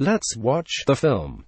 Let's watch the film.